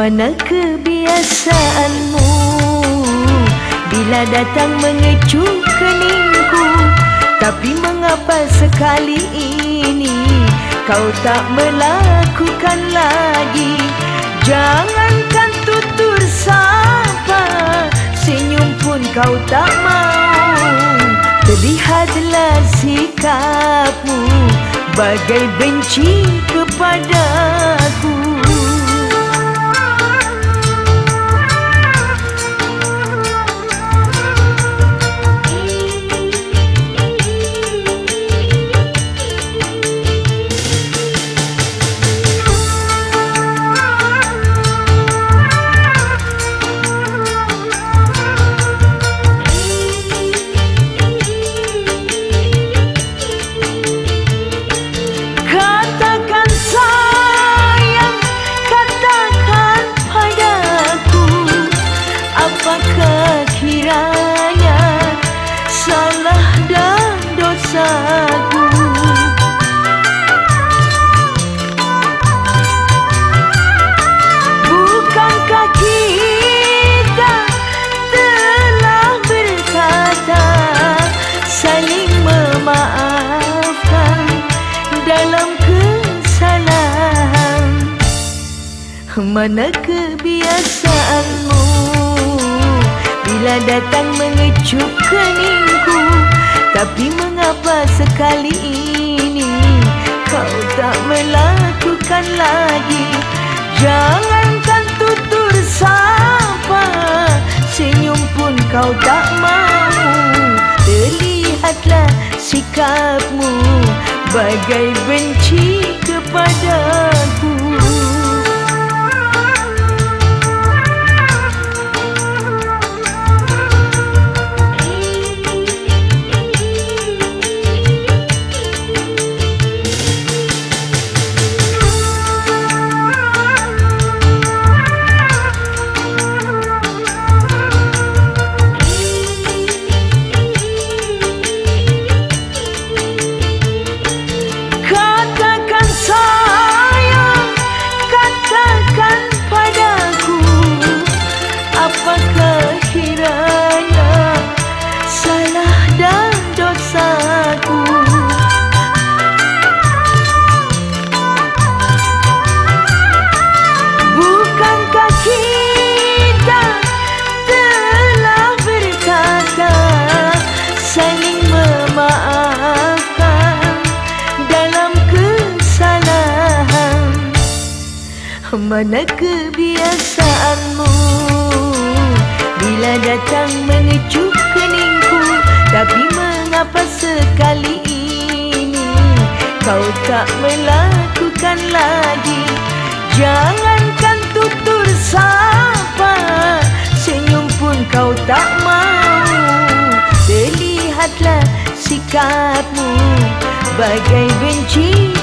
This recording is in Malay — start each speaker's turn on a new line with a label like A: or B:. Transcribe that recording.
A: Mana kebiasaanmu? Bila datang mengecuh keningku Tapi mengapa sekali ini Kau tak melakukan lagi? Jangankan tutur sapa Senyum pun kau tak mau. Terlihatlah sikapmu Bagai benci kepadaku Mana kebiasaanmu. Bila datang mengecup keningku Tapi mengapa sekali ini Kau tak melakukan lagi? Jangankan tutur sapa Senyum pun kau tak mau Terlihatlah sikapmu Bagai benci kepadaku Mana kebiasaanmu? Bila datang mengecup keningku Tapi mengapa sekali ini? Kau tak melakukan lagi. Jangankan tutur sapa Senyum pun kau tak mau. Terlihatlah sikapmu Bagai benci